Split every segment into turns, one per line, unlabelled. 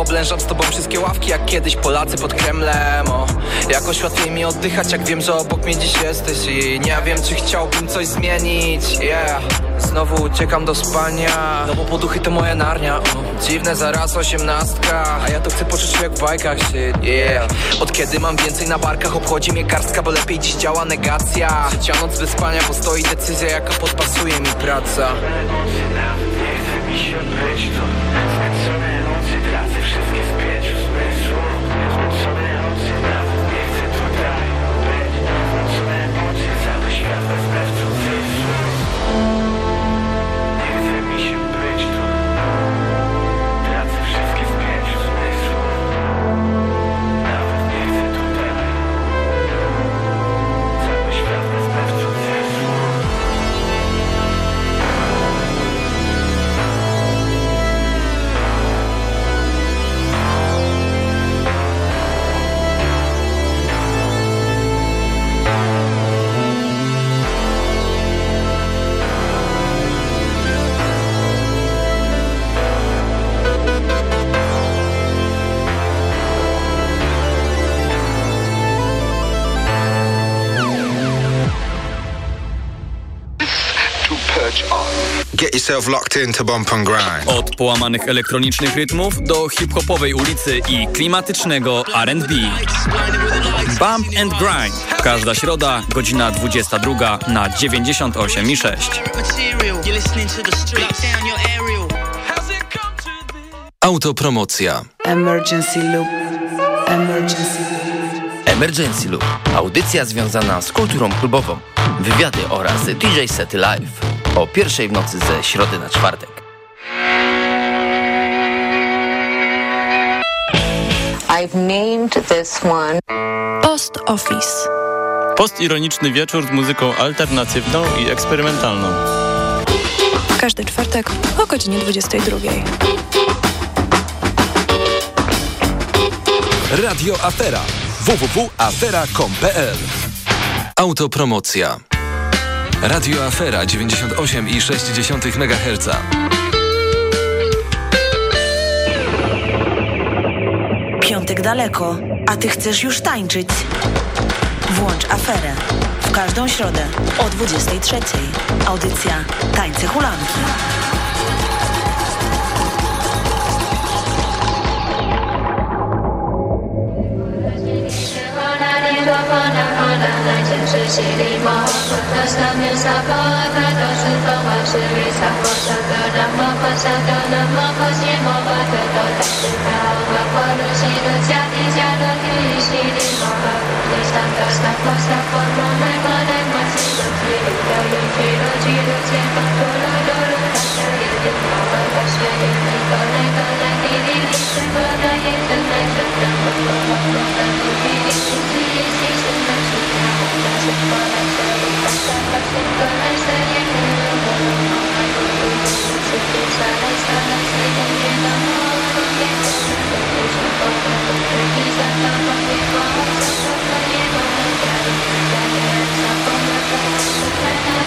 oblężam z tobą wszystkie ławki Jak kiedyś Polacy pod Kremlem o, Jakoś łatwiej mi oddychać jak wiem, że obok mnie dziś jesteś I nie wiem czy chciałbym coś zmienić. Yeah. Znowu uciekam do spania. No bo poduchy to moja narnia o. Dziwne zaraz osiemnastka. A ja to chcę poczuć jak w bajkach shit Yeah. Od kiedy mam więcej na barkach Obchodzi mnie garstka, bo lepiej dziś działa negacja. Trzecia noc wyspania, bo stoi decyzja jaka podpasuje mi praca. mi
Get yourself locked in to bump and grind.
Od połamanych elektronicznych rytmów do hip-hopowej ulicy i klimatycznego R&B. Bump and Grind. Każda środa, godzina 22 na 98 i 6.
Autopromocja.
Emergency loop. Emergency loop.
Emergency Loop. Audycja związana z kulturą klubową. Wywiady oraz DJ Sety Live. O pierwszej w nocy ze środy na czwartek.
I've named this one
Post Office.
Postironiczny wieczór z muzyką alternatywną i eksperymentalną.
Każdy czwartek o godzinie 22.
Radio Afera. www.afera.com.pl Autopromocja. Radio Afera 98,6 MHz.
Piątek daleko, a ty chcesz już tańczyć. Włącz aferę. W każdą środę o 23. Audycja Tańce Hulanki.
Shri बा सदा श्री सपी बा दिवासी जादे जादी श्रीरी बा सप 六六七六七六前方，六，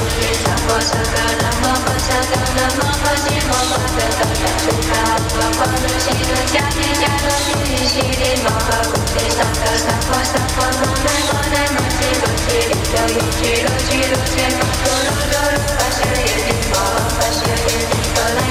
Sampah segala, mohon sambal lama, posisi mohon ketemu. Suka mohon musik, rencana jalan di sini. Mohon kuliah, sampah, sampah, sampah, mohon rencana musik ke kiri. Kau yang judul-judul cek, bodoh, bodoh, pasirnya di bawah, pasirnya di bawah.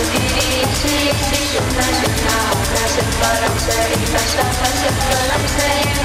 I'm saying,